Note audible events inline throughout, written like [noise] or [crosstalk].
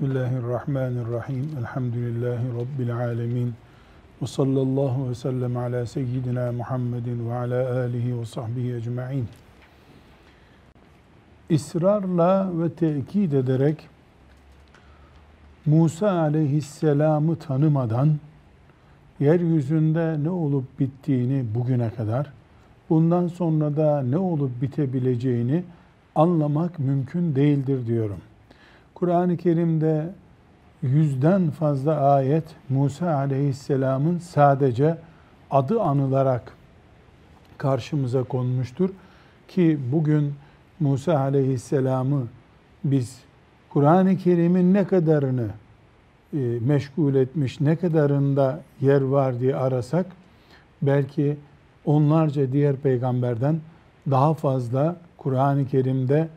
Bismillahirrahmanirrahim. Elhamdülillahi Rabbil alemin. Ve sallallahu ve sellem ala seyyidina Muhammedin ve ala alihi ve sahbihi ecma'in. İsrarla ve tekit ederek Musa aleyhisselamı tanımadan yeryüzünde ne olup bittiğini bugüne kadar, bundan sonra da ne olup bitebileceğini anlamak mümkün değildir diyorum. Kur'an-ı Kerim'de yüzden fazla ayet Musa aleyhisselamın sadece adı anılarak karşımıza konmuştur. Ki bugün Musa aleyhisselamı biz Kur'an-ı Kerim'in ne kadarını e, meşgul etmiş, ne kadarında yer var diye arasak belki onlarca diğer peygamberden daha fazla Kur'an-ı Kerim'de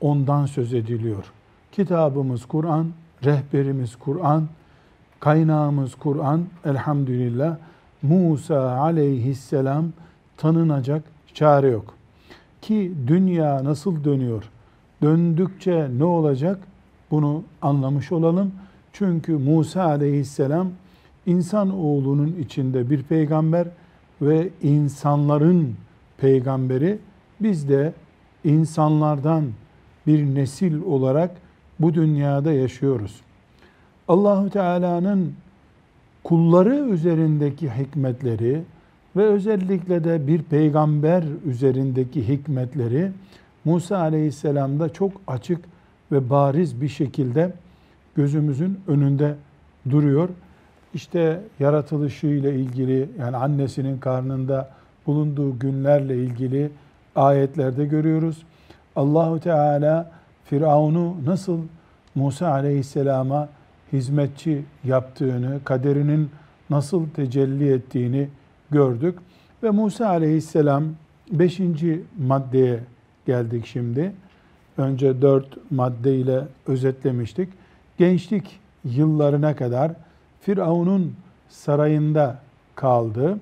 ondan söz ediliyor. Kitabımız Kur'an, rehberimiz Kur'an, kaynağımız Kur'an. Elhamdülillah Musa aleyhisselam tanınacak çare yok. Ki dünya nasıl dönüyor? Döndükçe ne olacak? Bunu anlamış olalım. Çünkü Musa aleyhisselam insan oğlunun içinde bir peygamber ve insanların peygamberi. Biz de insanlardan bir nesil olarak bu dünyada yaşıyoruz. Allahu Teala'nın kulları üzerindeki hikmetleri ve özellikle de bir peygamber üzerindeki hikmetleri Musa Aleyhisselam'da çok açık ve bariz bir şekilde gözümüzün önünde duruyor. İşte yaratılışıyla ilgili yani annesinin karnında bulunduğu günlerle ilgili ayetlerde görüyoruz. Allahu Teala Firavun'u nasıl Musa Aleyhisselam'a hizmetçi yaptığını, kaderinin nasıl tecelli ettiğini gördük. Ve Musa Aleyhisselam 5. maddeye geldik şimdi. Önce dört maddeyle özetlemiştik. Gençlik yıllarına kadar Firavun'un sarayında kaldı.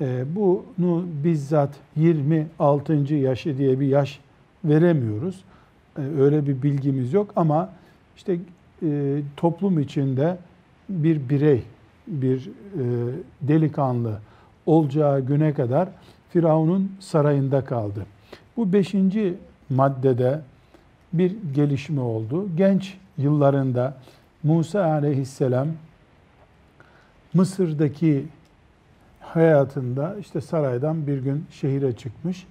E, bunu bizzat 26. yaşı diye bir yaş veremiyoruz. E, öyle bir bilgimiz yok ama işte e, toplum içinde bir birey, bir e, delikanlı olacağı güne kadar Firavun'un sarayında kaldı. Bu beşinci maddede bir gelişme oldu. Genç yıllarında Musa aleyhisselam Mısır'daki hayatında işte saraydan bir gün şehire çıkmış.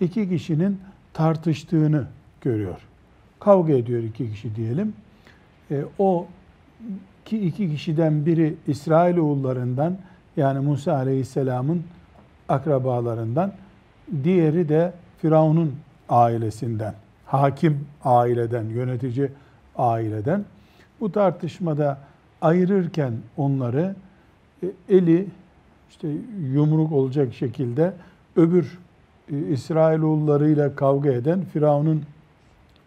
İki kişinin tartıştığını görüyor. Kavga ediyor iki kişi diyelim. E, o ki iki kişiden biri İsrailoğullarından yani Musa Aleyhisselam'ın akrabalarından, diğeri de Firavun'un ailesinden, hakim aileden, yönetici aileden. Bu tartışmada ayırırken onları e, eli işte yumruk olacak şekilde öbür e, İsrailoğullarıyla kavga eden Firavun'un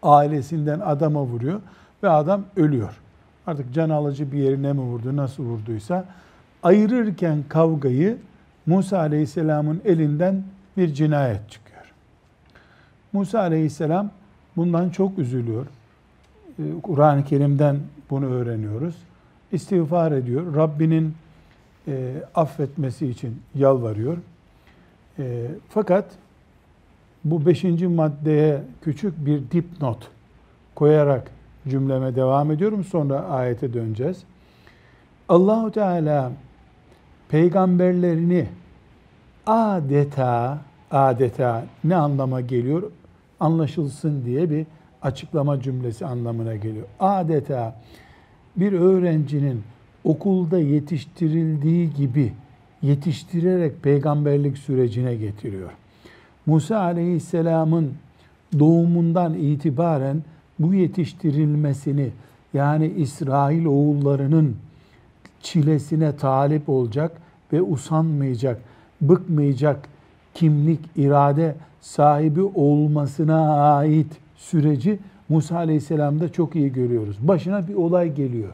ailesinden adama vuruyor ve adam ölüyor. Artık can alıcı bir yerine mi vurdu, nasıl vurduysa ayırırken kavgayı Musa Aleyhisselam'ın elinden bir cinayet çıkıyor. Musa Aleyhisselam bundan çok üzülüyor. Ee, Kur'an-ı Kerim'den bunu öğreniyoruz. İstiğfar ediyor. Rabbinin e, affetmesi için yalvarıyor. E, fakat bu beşinci maddeye küçük bir dipnot koyarak cümleme devam ediyorum. Sonra ayete döneceğiz. Allahu Teala peygamberlerini adeta adeta ne anlama geliyor? Anlaşılsın diye bir açıklama cümlesi anlamına geliyor. Adeta bir öğrencinin okulda yetiştirildiği gibi yetiştirerek peygamberlik sürecine getiriyor. Musa Aleyhisselam'ın doğumundan itibaren bu yetiştirilmesini yani İsrail oğullarının çilesine talip olacak ve usanmayacak, bıkmayacak kimlik, irade sahibi olmasına ait süreci Musa Aleyhisselam'da çok iyi görüyoruz. Başına bir olay geliyor.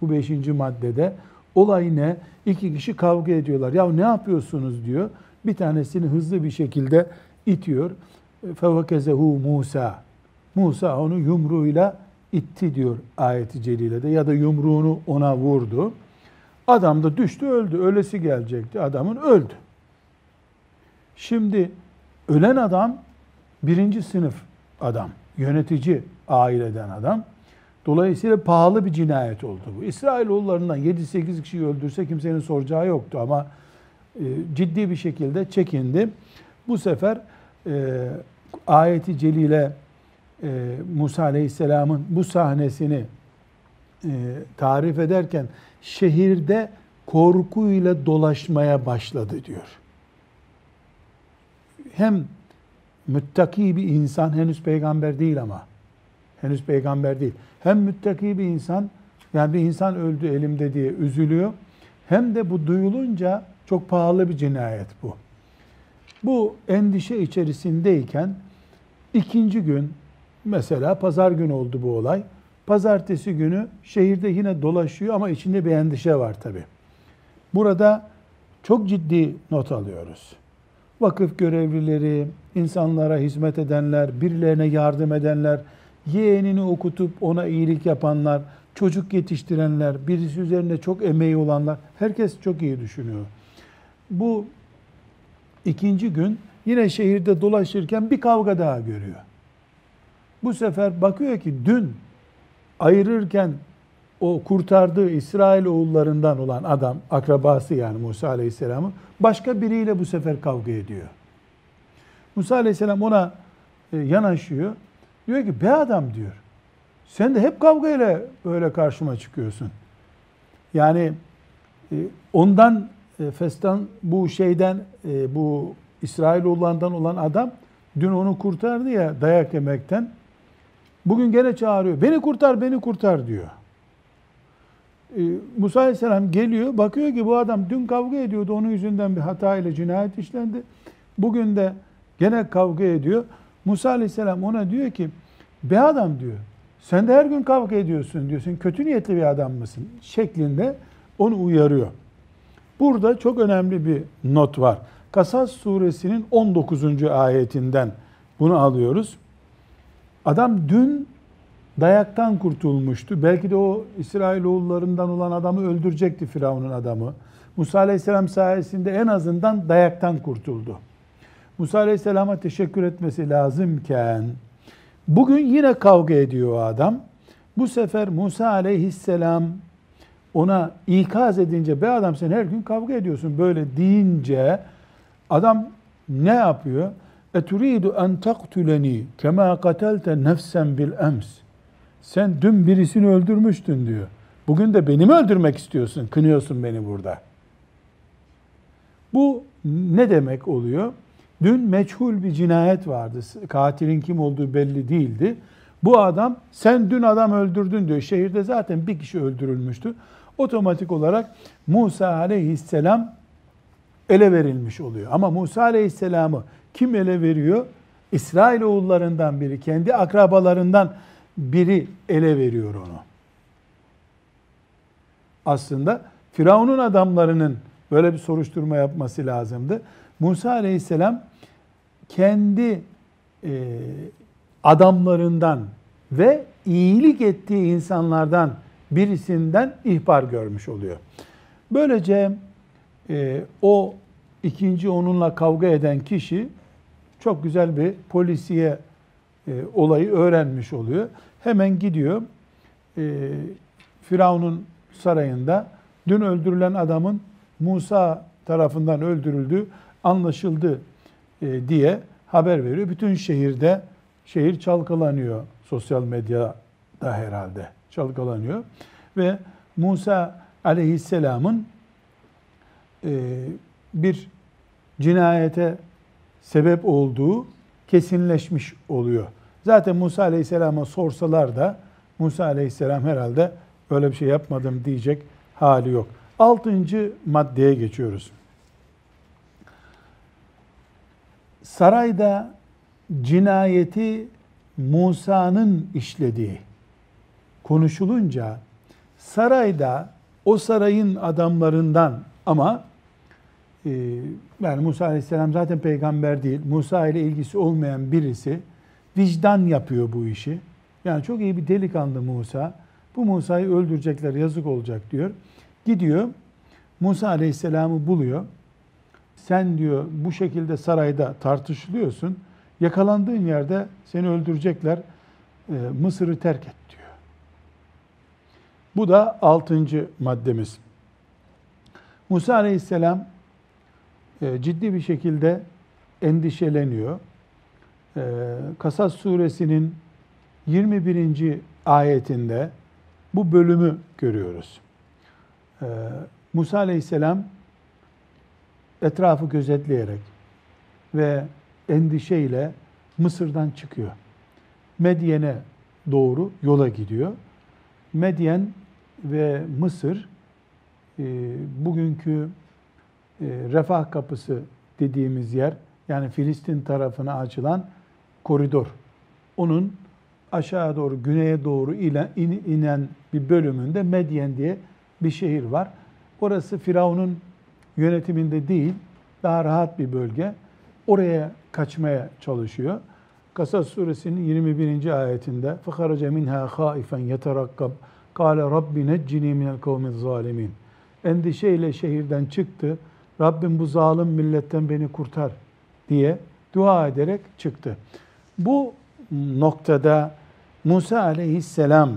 Bu beşinci maddede. Olay ne? İki kişi kavga ediyorlar. Ya ne yapıyorsunuz diyor. Bir tanesini hızlı bir şekilde itiyor. Fevekezehu Musa. Musa onu yumruğuyla itti diyor ayeti celilede ya da yumruğunu ona vurdu. Adam da düştü öldü. Ölesi gelecekti. Adamın öldü. Şimdi ölen adam birinci sınıf adam. Yönetici aileden adam. Dolayısıyla pahalı bir cinayet oldu bu. İsrailoğullarından 7-8 kişiyi öldürse kimsenin soracağı yoktu ama e, ciddi bir şekilde çekindi. Bu sefer e, ayeti celile e, Musa Aleyhisselam'ın bu sahnesini e, tarif ederken şehirde korkuyla dolaşmaya başladı diyor. Hem müttaki bir insan henüz peygamber değil ama henüz peygamber değil. Hem müttaki bir insan yani bir insan öldü elimde diye üzülüyor. Hem de bu duyulunca çok pahalı bir cinayet bu. Bu endişe içerisindeyken ikinci gün mesela pazar günü oldu bu olay. Pazartesi günü şehirde yine dolaşıyor ama içinde bir endişe var tabi. Burada çok ciddi not alıyoruz. Vakıf görevlileri, insanlara hizmet edenler, birilerine yardım edenler, yeğenini okutup ona iyilik yapanlar, çocuk yetiştirenler, birisi üzerinde çok emeği olanlar, herkes çok iyi düşünüyor. Bu ikinci gün yine şehirde dolaşırken bir kavga daha görüyor. Bu sefer bakıyor ki dün ayırırken o kurtardığı İsrail oğullarından olan adam, akrabası yani Musa Aleyhisselam'ı başka biriyle bu sefer kavga ediyor. Musa Aleyhisselam ona e, yanaşıyor. Diyor ki be adam diyor. Sen de hep kavgayla böyle karşıma çıkıyorsun. Yani e, ondan e, Festan bu şeyden bu İsrailoğullarından olan adam dün onu kurtardı ya dayak yemekten. Bugün gene çağırıyor. Beni kurtar, beni kurtar diyor. Ee, Musa Aleyhisselam geliyor, bakıyor ki bu adam dün kavga ediyordu, onun yüzünden bir hata ile cinayet işlendi. Bugün de gene kavga ediyor. Musa Aleyhisselam ona diyor ki, be adam diyor, sen de her gün kavga ediyorsun diyor, sen kötü niyetli bir adam mısın? Şeklinde onu uyarıyor. Burada çok önemli bir not var. Kasas suresinin 19. ayetinden bunu alıyoruz. Adam dün dayaktan kurtulmuştu. Belki de o İsrailoğullarından olan adamı öldürecekti Firavun'un adamı. Musa Aleyhisselam sayesinde en azından dayaktan kurtuldu. Musa Aleyhisselam'a teşekkür etmesi lazımken bugün yine kavga ediyor o adam. Bu sefer Musa Aleyhisselam ona ikaz edince be adam sen her gün kavga ediyorsun böyle deyince adam ne yapıyor? Eturidu en taktuleni kema katelte nefsen bil ems. Sen dün birisini öldürmüştün diyor. Bugün de beni mi öldürmek istiyorsun? Kınıyorsun beni burada. Bu ne demek oluyor? Dün meçhul bir cinayet vardı. Katilin kim olduğu belli değildi. Bu adam sen dün adam öldürdün diyor. Şehirde zaten bir kişi öldürülmüştü. Otomatik olarak Musa aleyhisselam ele verilmiş oluyor. Ama Musa aleyhisselamı kim ele veriyor? İsrail oğullarından biri, kendi akrabalarından biri ele veriyor onu. Aslında Firavun'un adamlarının böyle bir soruşturma yapması lazımdı. Musa aleyhisselam kendi e, adamlarından ve iyilik ettiği insanlardan birisinden ihbar görmüş oluyor. Böylece e, o ikinci onunla kavga eden kişi çok güzel bir polisiye e, olayı öğrenmiş oluyor. Hemen gidiyor e, Firavun'un sarayında dün öldürülen adamın Musa tarafından öldürüldüğü anlaşıldı e, diye haber veriyor. Bütün şehirde şehir çalkalanıyor sosyal medyada herhalde çalkalanıyor ve Musa aleyhisselamın e, bir cinayete sebep olduğu kesinleşmiş oluyor. Zaten Musa Aleyhisselam'a sorsalar da Musa Aleyhisselam herhalde öyle bir şey yapmadım diyecek hali yok. Altıncı maddeye geçiyoruz. Sarayda cinayeti Musa'nın işlediği konuşulunca sarayda o sarayın adamlarından ama yani Musa Aleyhisselam zaten peygamber değil. Musa ile ilgisi olmayan birisi vicdan yapıyor bu işi. Yani çok iyi bir delikanlı Musa. Bu Musa'yı öldürecekler yazık olacak diyor. Gidiyor Musa Aleyhisselam'ı buluyor. Sen diyor bu şekilde sarayda tartışılıyorsun. Yakalandığın yerde seni öldürecekler. Ee, Mısır'ı terk et diyor. Bu da altıncı maddemiz. Musa Aleyhisselam ciddi bir şekilde endişeleniyor. E, Kasas suresinin 21. ayetinde bu bölümü görüyoruz. E, Musa Aleyhisselam etrafı gözetleyerek ve endişeyle Mısır'dan çıkıyor. Medyen'e doğru yola gidiyor. Medyen ve Mısır bugünkü refah kapısı dediğimiz yer yani Filistin tarafına açılan koridor. Onun aşağı doğru, güneye doğru inen bir bölümünde Medyen diye bir şehir var. Orası Firavun'un yönetiminde değil, daha rahat bir bölge. Oraya kaçmaya çalışıyor. Kasas suresinin 21. ayetinde فَخَرَجَ مِنْهَا خَائِفًا يَتَرَقَّبْ قَالَ رَبِّ نَجِّنِي مِنَ الْقَوْمِ الظَّالِمِينَ Endişeyle şehirden çıktı. Rabbim bu zalim milletten beni kurtar diye dua ederek çıktı. Bu noktada Musa aleyhisselam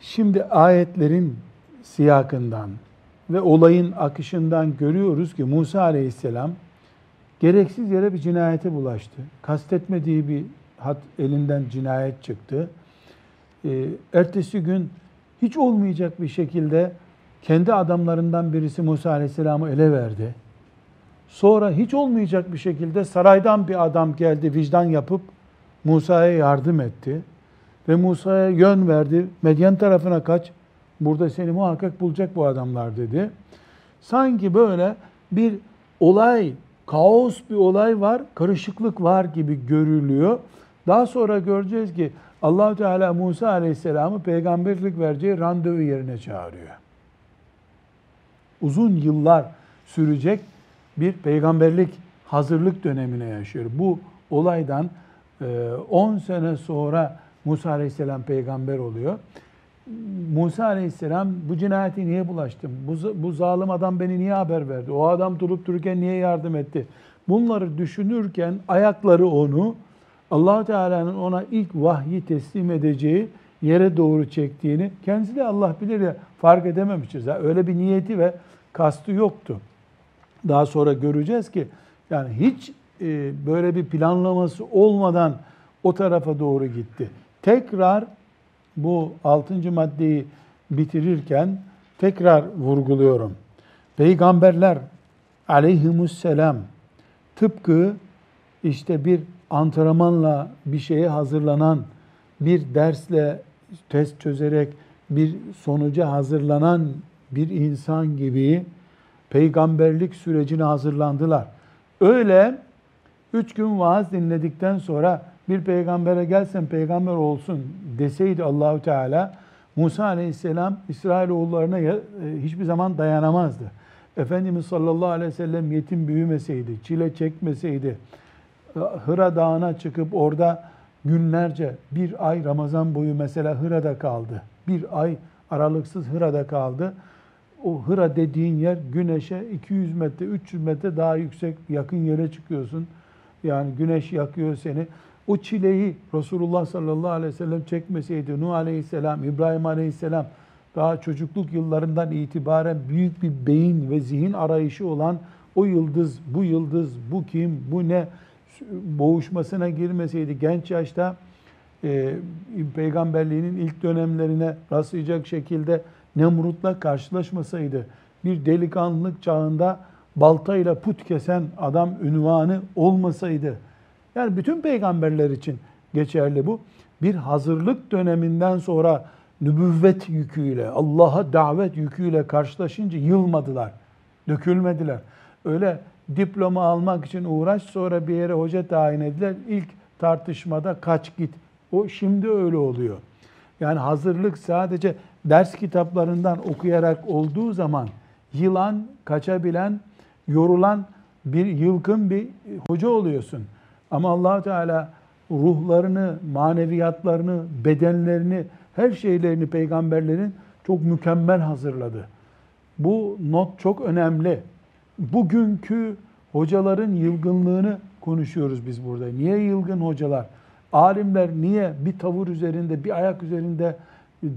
şimdi ayetlerin siyakından ve olayın akışından görüyoruz ki Musa aleyhisselam gereksiz yere bir cinayete bulaştı. Kastetmediği bir hat elinden cinayet çıktı. Ee, ertesi gün hiç olmayacak bir şekilde kendi adamlarından birisi Musa Aleyhisselam'ı ele verdi. Sonra hiç olmayacak bir şekilde saraydan bir adam geldi vicdan yapıp Musa'ya yardım etti. Ve Musa'ya yön verdi. Medyen tarafına kaç. Burada seni muhakkak bulacak bu adamlar dedi. Sanki böyle bir olay, kaos bir olay var, karışıklık var gibi görülüyor. Daha sonra göreceğiz ki allah Teala Musa Aleyhisselam'ı peygamberlik vereceği randevu yerine çağırıyor. Uzun yıllar sürecek bir peygamberlik hazırlık dönemine yaşıyor. Bu olaydan 10 e, sene sonra Musa Aleyhisselam peygamber oluyor. Musa Aleyhisselam bu cinayeti niye bulaştım? Bu, bu zalim adam beni niye haber verdi? O adam durup dururken niye yardım etti? Bunları düşünürken ayakları onu allah Teala'nın ona ilk vahyi teslim edeceği yere doğru çektiğini kendisi de Allah bilir ya fark edememiştir. Öyle bir niyeti ve kastı yoktu. Daha sonra göreceğiz ki yani hiç e, böyle bir planlaması olmadan o tarafa doğru gitti. Tekrar bu altıncı maddeyi bitirirken tekrar vurguluyorum. Peygamberler aleyhimusselam tıpkı işte bir antrenmanla bir şeye hazırlanan, bir dersle test çözerek bir sonuca hazırlanan bir insan gibi peygamberlik sürecine hazırlandılar. Öyle üç gün vaaz dinledikten sonra bir peygambere gelsen peygamber olsun deseydi Allahü Teala Musa Aleyhisselam İsrailoğullarına e, hiçbir zaman dayanamazdı. Efendimiz sallallahu aleyhi ve sellem yetim büyümeseydi, çile çekmeseydi, Hıra Dağı'na çıkıp orada günlerce bir ay Ramazan boyu mesela Hıra'da kaldı. Bir ay aralıksız Hıra'da kaldı. O Hıra dediğin yer güneşe 200 metre, 300 metre daha yüksek yakın yere çıkıyorsun. Yani güneş yakıyor seni. O çileyi Resulullah sallallahu aleyhi ve sellem çekmeseydi, Nuh aleyhisselam, İbrahim aleyhisselam daha çocukluk yıllarından itibaren büyük bir beyin ve zihin arayışı olan o yıldız, bu yıldız, bu kim, bu ne boğuşmasına girmeseydi genç yaşta e, peygamberliğinin ilk dönemlerine rastlayacak şekilde Nemrut'la karşılaşmasaydı bir delikanlılık çağında baltayla put kesen adam ünvanı olmasaydı yani bütün peygamberler için geçerli bu. Bir hazırlık döneminden sonra nübüvvet yüküyle, Allah'a davet yüküyle karşılaşınca yılmadılar, dökülmediler. Öyle diploma almak için uğraş sonra bir yere hoca tayin ediler. İlk tartışmada kaç git. O şimdi öyle oluyor. Yani hazırlık sadece ders kitaplarından okuyarak olduğu zaman yılan, kaçabilen, yorulan bir yılgın bir hoca oluyorsun. Ama allah Teala ruhlarını, maneviyatlarını, bedenlerini, her şeylerini peygamberlerin çok mükemmel hazırladı. Bu not çok önemli. Bugünkü hocaların yılgınlığını konuşuyoruz biz burada. Niye yılgın hocalar? Alimler niye bir tavır üzerinde, bir ayak üzerinde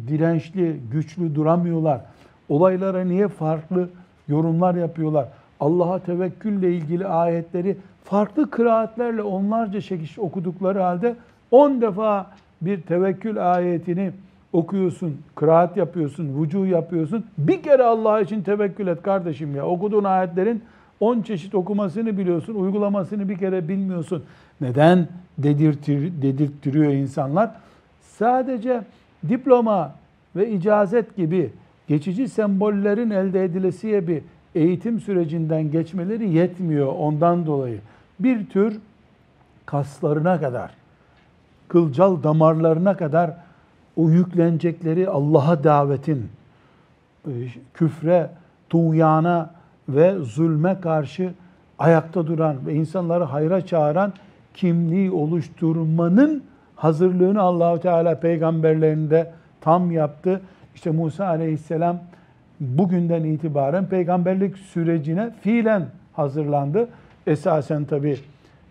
dirençli, güçlü duramıyorlar? Olaylara niye farklı yorumlar yapıyorlar? Allah'a tevekkülle ilgili ayetleri farklı kıraatlerle onlarca şekil okudukları halde 10 defa bir tevekkül ayetini okuyorsun, kıraat yapıyorsun, vücu yapıyorsun. Bir kere Allah için tevekkül et kardeşim ya. Okuduğun ayetlerin 10 çeşit okumasını biliyorsun, uygulamasını bir kere bilmiyorsun. Neden dedirtir, dedirttiriyor insanlar? Sadece diploma ve icazet gibi geçici sembollerin elde edilesiye bir eğitim sürecinden geçmeleri yetmiyor ondan dolayı. Bir tür kaslarına kadar, kılcal damarlarına kadar o yüklenecekleri Allah'a davetin, e, küfre, tuğyana ve zulme karşı ayakta duran ve insanları hayra çağıran kimliği oluşturmanın hazırlığını Allahu Teala peygamberlerinde tam yaptı. İşte Musa Aleyhisselam bugünden itibaren peygamberlik sürecine fiilen hazırlandı. Esasen tabi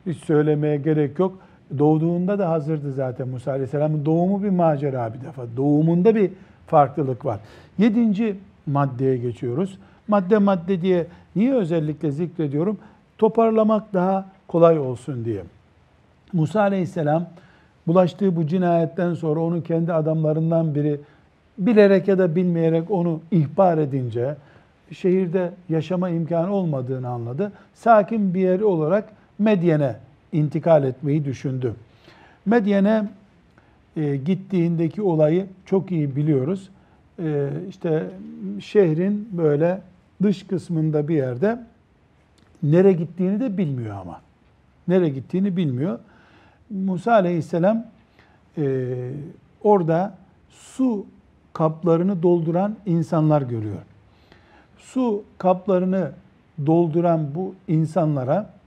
hiç söylemeye gerek yok. Doğduğunda da hazırdı zaten Musa Aleyhisselam'ın doğumu bir macera bir defa. Doğumunda bir farklılık var. Yedinci maddeye geçiyoruz. Madde madde diye niye özellikle zikrediyorum? Toparlamak daha kolay olsun diye. Musa Aleyhisselam bulaştığı bu cinayetten sonra onun kendi adamlarından biri bilerek ya da bilmeyerek onu ihbar edince şehirde yaşama imkanı olmadığını anladı. Sakin bir yer olarak Medyen'e intikal etmeyi düşündü. Medyen'e e, gittiğindeki olayı çok iyi biliyoruz. E, işte şehrin böyle dış kısmında bir yerde nere gittiğini de bilmiyor ama. Nere gittiğini bilmiyor. Musa aleyhisselam e, orada su kaplarını dolduran insanlar görüyor. Su kaplarını dolduran bu insanlara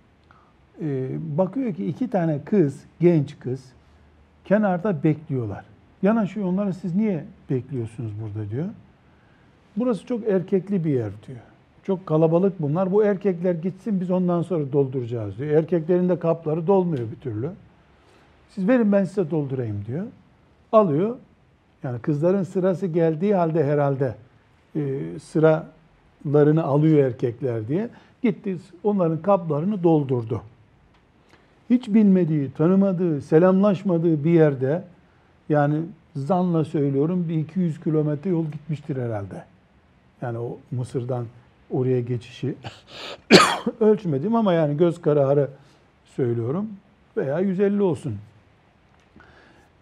bakıyor ki iki tane kız, genç kız kenarda bekliyorlar. Yanaşıyor onlara siz niye bekliyorsunuz burada diyor. Burası çok erkekli bir yer diyor. Çok kalabalık bunlar. Bu erkekler gitsin biz ondan sonra dolduracağız diyor. Erkeklerin de kapları dolmuyor bir türlü. Siz verin ben size doldurayım diyor. Alıyor. Yani kızların sırası geldiği halde herhalde e, sıralarını alıyor erkekler diye. Gitti onların kaplarını doldurdu. Hiç bilmediği, tanımadığı, selamlaşmadığı bir yerde yani zanla söylüyorum bir 200 kilometre yol gitmiştir herhalde. Yani o Mısır'dan oraya geçişi [coughs] ölçmedim ama yani göz kararı söylüyorum veya 150 olsun.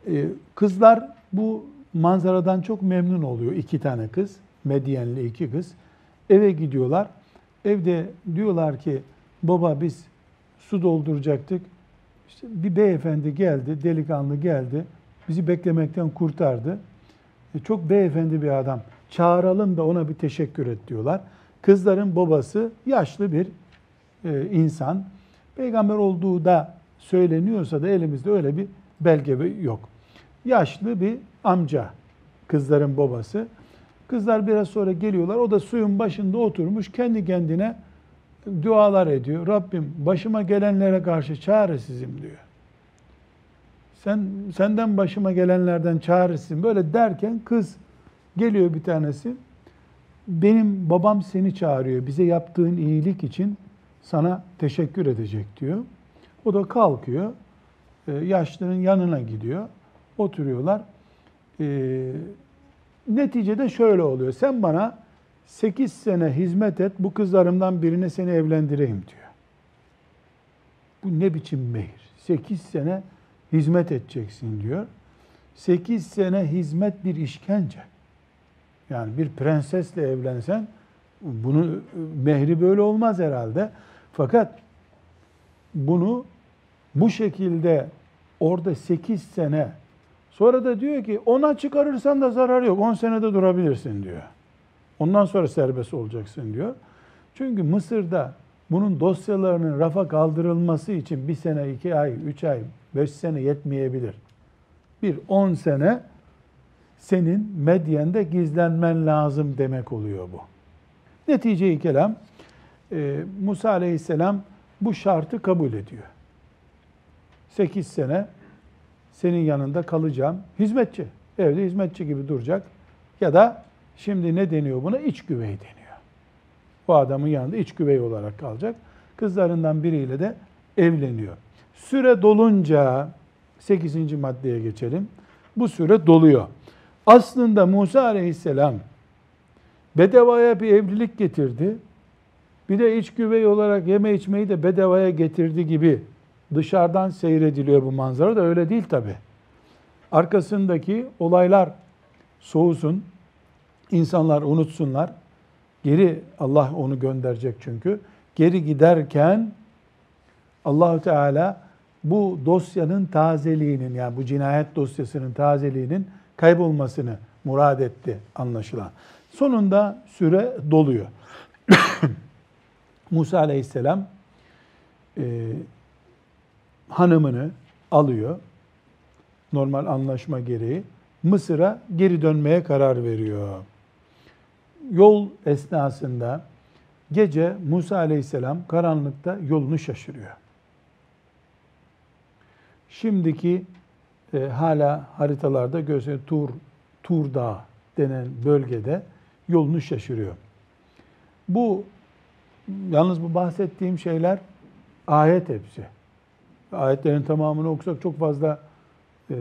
Ee, kızlar bu manzaradan çok memnun oluyor. iki tane kız, Medyenli iki kız. Eve gidiyorlar. Evde diyorlar ki baba biz su dolduracaktık. İşte bir beyefendi geldi, delikanlı geldi. Bizi beklemekten kurtardı. E, çok beyefendi bir adam. Çağıralım da ona bir teşekkür et diyorlar. Kızların babası yaşlı bir e, insan. Peygamber olduğu da söyleniyorsa da elimizde öyle bir belge yok. Yaşlı bir amca kızların babası. Kızlar biraz sonra geliyorlar. O da suyun başında oturmuş kendi kendine dualar ediyor. Rabbim başıma gelenlere karşı çaresizim diyor. Sen senden başıma gelenlerden çaresizim. Böyle derken kız geliyor bir tanesi. Benim babam seni çağırıyor. Bize yaptığın iyilik için sana teşekkür edecek diyor. O da kalkıyor. Ee, yaşlının yanına gidiyor. Oturuyorlar. Ee, neticede şöyle oluyor. Sen bana 8 sene hizmet et, bu kızlarımdan birine seni evlendireyim diyor. Bu ne biçim mehir? 8 sene hizmet edeceksin diyor. 8 sene hizmet bir işkence. Yani bir prensesle evlensen bunu mehri böyle olmaz herhalde. Fakat bunu bu şekilde orada 8 sene sonra da diyor ki ona çıkarırsan da zarar yok. 10 senede durabilirsin diyor. Ondan sonra serbest olacaksın diyor. Çünkü Mısır'da bunun dosyalarının rafa kaldırılması için bir sene, iki ay, üç ay, beş sene yetmeyebilir. Bir on sene senin medyende gizlenmen lazım demek oluyor bu. Netice-i kelam e, Musa aleyhisselam bu şartı kabul ediyor. Sekiz sene senin yanında kalacağım. Hizmetçi. Evde hizmetçi gibi duracak. Ya da şimdi ne deniyor buna? İç güvey deniyor. Bu adamın yanında iç güvey olarak kalacak. Kızlarından biriyle de evleniyor. Süre dolunca 8. maddeye geçelim. Bu süre doluyor. Aslında Musa aleyhisselam bedevaya bir evlilik getirdi. Bir de iç güvey olarak yeme içmeyi de bedevaya getirdi gibi dışarıdan seyrediliyor bu manzara da öyle değil tabi. Arkasındaki olaylar soğusun, insanlar unutsunlar. Geri Allah onu gönderecek çünkü. Geri giderken Allahu Teala bu dosyanın tazeliğinin yani bu cinayet dosyasının tazeliğinin kaybolmasını murad etti anlaşılan. Sonunda süre doluyor. [coughs] Musa Aleyhisselam e, hanımını alıyor. Normal anlaşma gereği Mısır'a geri dönmeye karar veriyor. Yol esnasında gece Musa Aleyhisselam karanlıkta yolunu şaşırıyor. Şimdiki e, hala haritalarda gösteriyor Tur, Tur Dağı denen bölgede yolunu şaşırıyor. Bu yalnız bu bahsettiğim şeyler ayet hepsi. Ayetlerin tamamını okusak çok fazla e,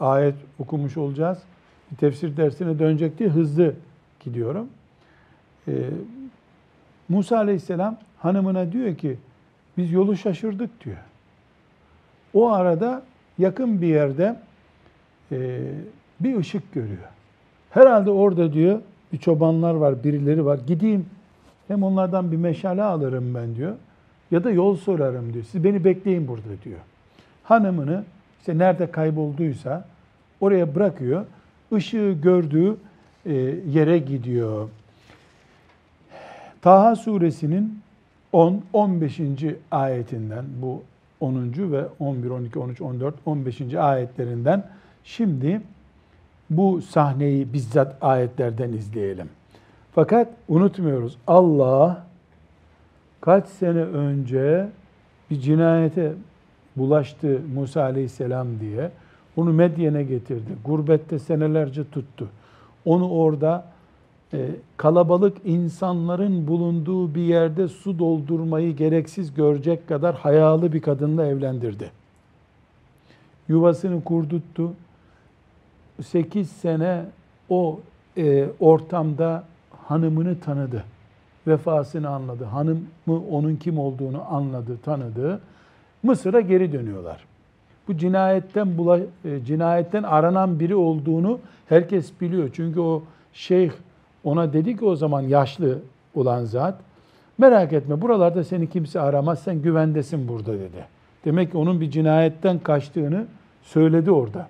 ayet okumuş olacağız. Tefsir dersine dönecek diye hızlı gidiyorum. E, Musa Aleyhisselam hanımına diyor ki biz yolu şaşırdık diyor. O arada yakın bir yerde e, bir ışık görüyor. Herhalde orada diyor bir çobanlar var, birileri var. Gideyim hem onlardan bir meşale alırım ben diyor. Ya da yol sorarım diyor. Siz beni bekleyin burada diyor. Hanımını işte nerede kaybolduysa oraya bırakıyor. Işığı gördüğü yere gidiyor. Taha suresinin 10 15. ayetinden bu 10. ve 11, 12, 13, 14, 15. ayetlerinden şimdi bu sahneyi bizzat ayetlerden izleyelim. Fakat unutmuyoruz Allah kaç sene önce bir cinayete bulaştı Musa aleyhisselam diye onu Medyen'e getirdi. Gurbette senelerce tuttu. Onu orada e, kalabalık insanların bulunduğu bir yerde su doldurmayı gereksiz görecek kadar hayalı bir kadınla evlendirdi. Yuvasını kurduttu. 8 sene o e, ortamda hanımını tanıdı. Vefasını anladı. Hanımı onun kim olduğunu anladı, tanıdı. Mısır'a geri dönüyorlar Bu cinayetten bula, e, cinayetten aranan biri olduğunu herkes biliyor. Çünkü o şeyh ona dedi ki o zaman yaşlı olan zat, merak etme buralarda seni kimse aramaz, sen güvendesin burada dedi. Demek ki onun bir cinayetten kaçtığını söyledi orada.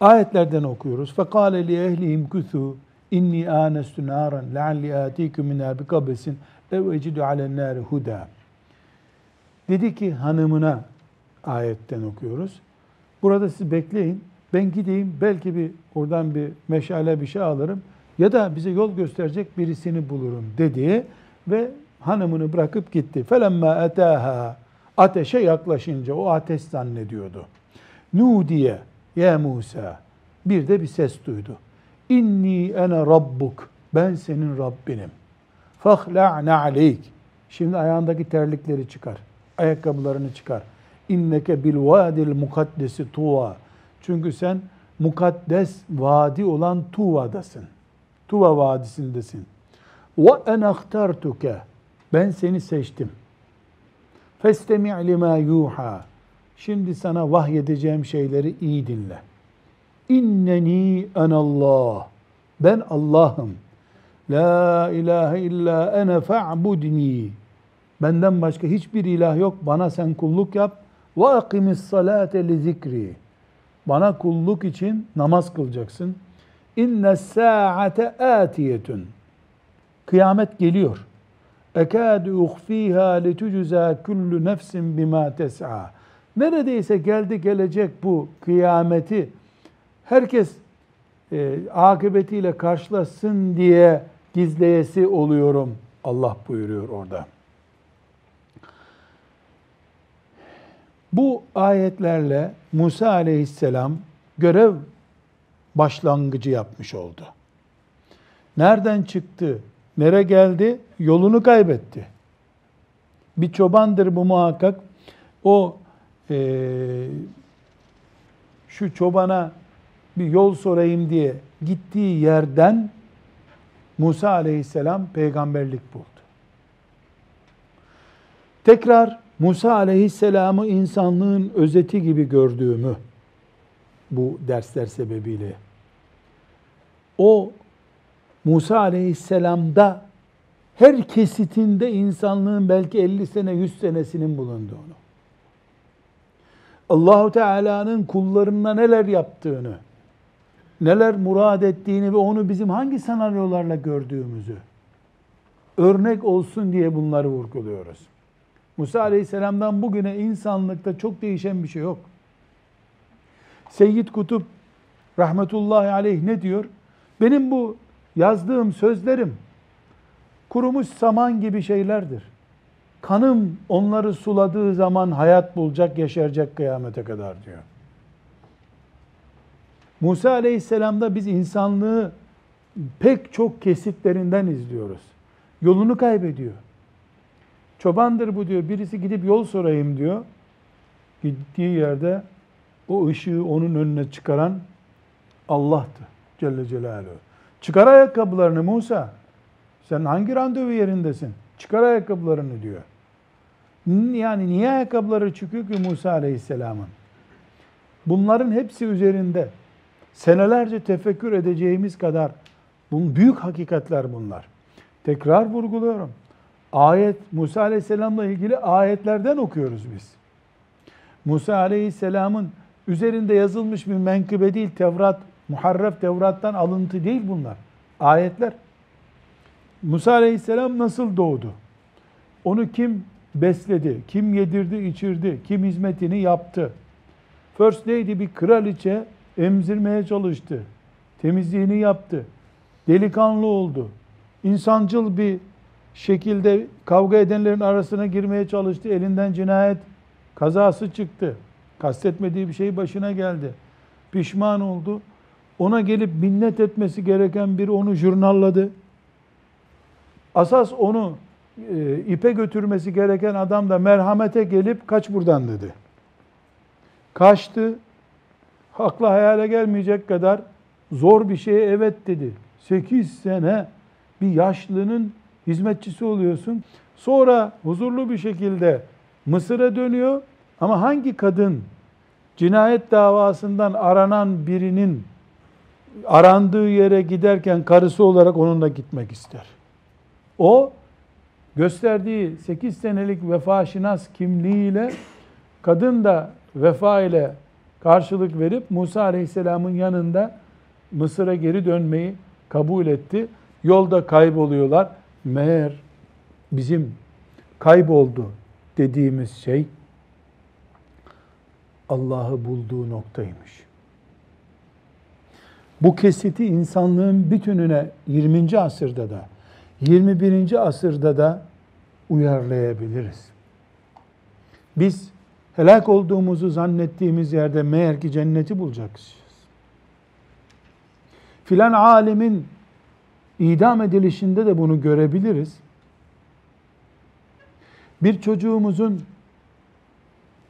Ayetlerden okuyoruz. فَقَالَ لِيَهْلِهِمْ كُثُوا inni ânestu nâran lealli âtîküm minâ bikabesin ev ecidü alennâri hudâ. Dedi ki hanımına ayetten okuyoruz. Burada siz bekleyin. Ben gideyim belki bir oradan bir meşale bir şey alırım ya da bize yol gösterecek birisini bulurum dedi ve hanımını bırakıp gitti. Felemma etâhâ ateşe yaklaşınca o ateş zannediyordu. Nudiye ya Musa bir de bir ses duydu. İnni ene rabbuk. Ben senin Rabbinim. Fahla'ne aleyk. Şimdi ayağındaki terlikleri çıkar. Ayakkabılarını çıkar. İnneke bil vadil mukaddesi tuva. Çünkü sen mukaddes vadi olan Tuva'dasın. Tuva vadisindesin. Ve en ahtartuke. Ben seni seçtim. Festemi' lima yuha. Şimdi sana vahyedeceğim şeyleri iyi dinle. İnneni enallah. Ben Allah'ım. La ilahe illa ene fa'budni. Benden başka hiçbir ilah yok. Bana sen kulluk yap. Ve akimis salate zikri. Bana kulluk için namaz kılacaksın. İnne sa'ate atiyetun. Kıyamet geliyor. ekâdü uhfîhâ litücüzâ kullu nefsin bimâ tes'a. Neredeyse geldi gelecek bu kıyameti herkes e, akıbetiyle karşılasın diye gizleyesi oluyorum. Allah buyuruyor orada. Bu ayetlerle Musa aleyhisselam görev başlangıcı yapmış oldu. Nereden çıktı, nere geldi? Yolunu kaybetti. Bir çobandır bu muhakkak. O e, şu çobana bir yol sorayım diye gittiği yerden Musa aleyhisselam peygamberlik buldu. Tekrar Musa aleyhisselamı insanlığın özeti gibi gördüğümü bu dersler sebebiyle o Musa aleyhisselamda her kesitinde insanlığın belki 50 sene 100 senesinin bulunduğunu Allahu Teala'nın kullarına neler yaptığını neler murad ettiğini ve onu bizim hangi senaryolarla gördüğümüzü örnek olsun diye bunları vurguluyoruz. Musa Aleyhisselam'dan bugüne insanlıkta çok değişen bir şey yok. Seyyid Kutup rahmetullahi aleyh ne diyor? Benim bu yazdığım sözlerim kurumuş saman gibi şeylerdir. Kanım onları suladığı zaman hayat bulacak, yaşaracak kıyamete kadar diyor. Musa Aleyhisselam'da biz insanlığı pek çok kesitlerinden izliyoruz. Yolunu kaybediyor. Çobandır bu diyor. Birisi gidip yol sorayım diyor. Gittiği yerde o ışığı onun önüne çıkaran Allah'tı Celle Celaluhu. Çıkar ayakkabılarını Musa. Sen hangi randevu yerindesin? Çıkar ayakkabılarını diyor. Yani niye ayakkabıları çıkıyor ki Musa Aleyhisselam'ın? Bunların hepsi üzerinde senelerce tefekkür edeceğimiz kadar büyük hakikatler bunlar. Tekrar vurguluyorum. Ayet Musa Aleyhisselam'la ilgili ayetlerden okuyoruz biz. Musa Aleyhisselam'ın üzerinde yazılmış bir menkıbe değil Tevrat, muharref Tevrat'tan alıntı değil bunlar. Ayetler. Musa Aleyhisselam nasıl doğdu? Onu kim besledi, kim yedirdi, içirdi, kim hizmetini yaptı? First Lady bir kraliçe emzirmeye çalıştı. Temizliğini yaptı. Delikanlı oldu. İnsancıl bir şekilde kavga edenlerin arasına girmeye çalıştı. Elinden cinayet kazası çıktı. Kastetmediği bir şey başına geldi. Pişman oldu. Ona gelip minnet etmesi gereken biri onu jurnalladı. Asas onu e, ipe götürmesi gereken adam da merhamete gelip kaç buradan dedi. Kaçtı akla hayale gelmeyecek kadar zor bir şeye evet dedi. 8 sene bir yaşlının hizmetçisi oluyorsun. Sonra huzurlu bir şekilde Mısır'a dönüyor ama hangi kadın cinayet davasından aranan birinin arandığı yere giderken karısı olarak onunla gitmek ister? O gösterdiği 8 senelik vefaşinas kimliğiyle kadın da vefa ile karşılık verip Musa Aleyhisselam'ın yanında Mısır'a geri dönmeyi kabul etti. Yolda kayboluyorlar. Meğer bizim kayboldu dediğimiz şey Allah'ı bulduğu noktaymış. Bu kesiti insanlığın bütününe 20. asırda da 21. asırda da uyarlayabiliriz. Biz helak olduğumuzu zannettiğimiz yerde meğer ki cenneti bulacakmışız. Filan alemin idam edilişinde de bunu görebiliriz. Bir çocuğumuzun,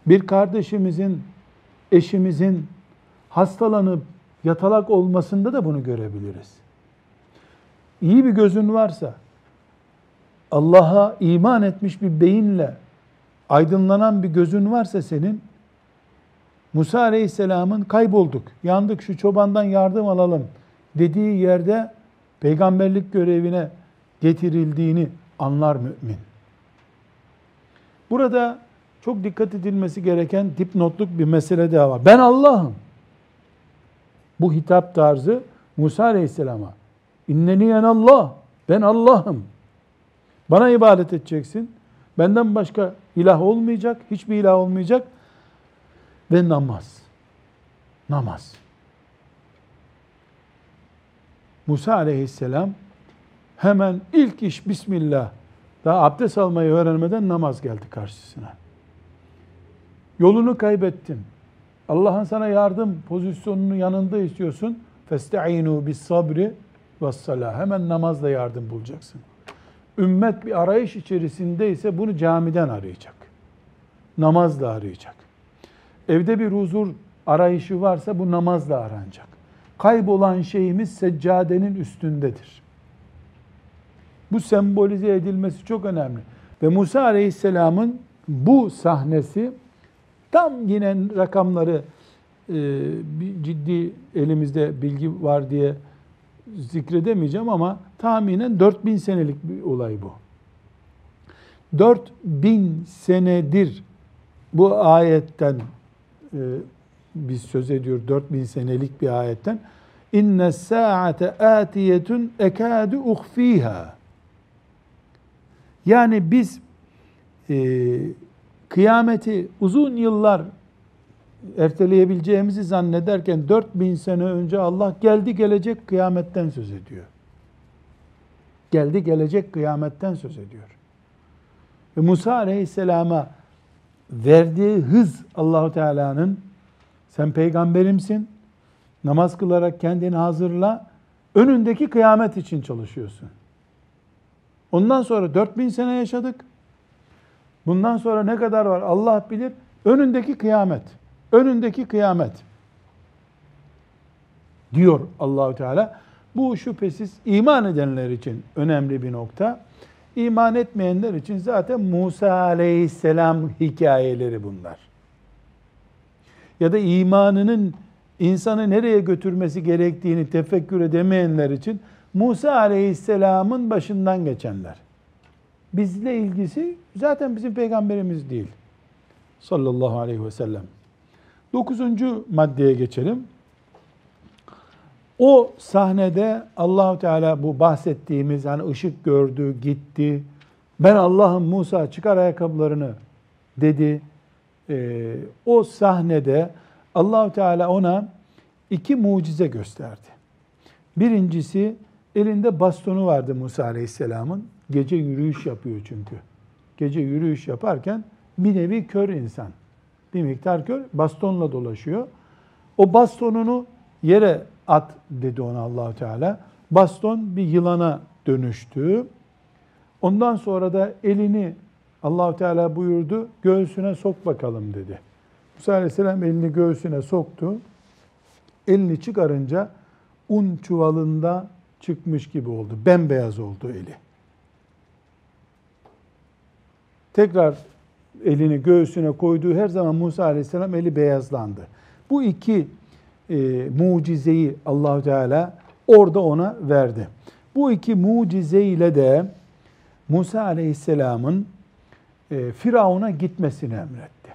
bir kardeşimizin, eşimizin hastalanıp yatalak olmasında da bunu görebiliriz. İyi bir gözün varsa, Allah'a iman etmiş bir beyinle aydınlanan bir gözün varsa senin, Musa Aleyhisselam'ın kaybolduk, yandık şu çobandan yardım alalım dediği yerde peygamberlik görevine getirildiğini anlar mümin. Burada çok dikkat edilmesi gereken dipnotluk bir mesele daha var. Ben Allah'ım. Bu hitap tarzı Musa Aleyhisselam'a. İnneni en Allah. Ben Allah'ım. Bana ibadet edeceksin. Benden başka ilah olmayacak, hiçbir ilah olmayacak. Ve namaz. Namaz. Musa aleyhisselam hemen ilk iş Bismillah. Daha abdest almayı öğrenmeden namaz geldi karşısına. Yolunu kaybettin. Allah'ın sana yardım pozisyonunu yanında istiyorsun. Festa'inu bis sabri ve salah. Hemen namazla yardım bulacaksın. Ümmet bir arayış içerisindeyse bunu camiden arayacak. Namazla arayacak. Evde bir huzur arayışı varsa bu namazla aranacak. Kaybolan şeyimiz seccadenin üstündedir. Bu sembolize edilmesi çok önemli. Ve Musa Aleyhisselam'ın bu sahnesi tam yine rakamları e, ciddi elimizde bilgi var diye zikredemeyeceğim ama tahminen 4000 senelik bir olay bu. 4000 senedir bu ayetten e, biz söz ediyor 4000 senelik bir ayetten. İnne saate atiyetun ekadu uhfiha. Yani biz e, kıyameti uzun yıllar erteleyebileceğimizi zannederken 4000 sene önce Allah geldi gelecek kıyametten söz ediyor. Geldi gelecek kıyametten söz ediyor. Ve Musa Aleyhisselam'a verdiği hız Allahu Teala'nın sen peygamberimsin. Namaz kılarak kendini hazırla. Önündeki kıyamet için çalışıyorsun. Ondan sonra 4000 sene yaşadık. Bundan sonra ne kadar var Allah bilir. Önündeki kıyamet. Önündeki kıyamet. Diyor Allahü Teala. Bu şüphesiz iman edenler için önemli bir nokta. İman etmeyenler için zaten Musa Aleyhisselam hikayeleri bunlar. Ya da imanının insanı nereye götürmesi gerektiğini tefekkür edemeyenler için Musa Aleyhisselam'ın başından geçenler. Bizle ilgisi zaten bizim peygamberimiz değil. Sallallahu aleyhi ve sellem. Dokuzuncu maddeye geçelim. O sahnede Allahu Teala bu bahsettiğimiz hani ışık gördü, gitti. Ben Allah'ım Musa çıkar ayakkabılarını dedi. Ee, o sahnede Allahu Teala ona iki mucize gösterdi. Birincisi elinde bastonu vardı Musa Aleyhisselam'ın. Gece yürüyüş yapıyor çünkü. Gece yürüyüş yaparken bir nevi kör insan. Bir miktar kör bastonla dolaşıyor. O bastonunu yere at dedi ona Allahu Teala. Baston bir yılana dönüştü. Ondan sonra da elini Allahu Teala buyurdu, göğsüne sok bakalım dedi. Musa Aleyhisselam elini göğsüne soktu. Elini çıkarınca un çuvalında çıkmış gibi oldu. Bembeyaz oldu eli. Tekrar elini göğsüne koyduğu her zaman Musa Aleyhisselam eli beyazlandı. Bu iki e, mucizeyi allah Teala orada ona verdi. Bu iki mucize ile de Musa Aleyhisselam'ın e, Firavun'a gitmesini emretti.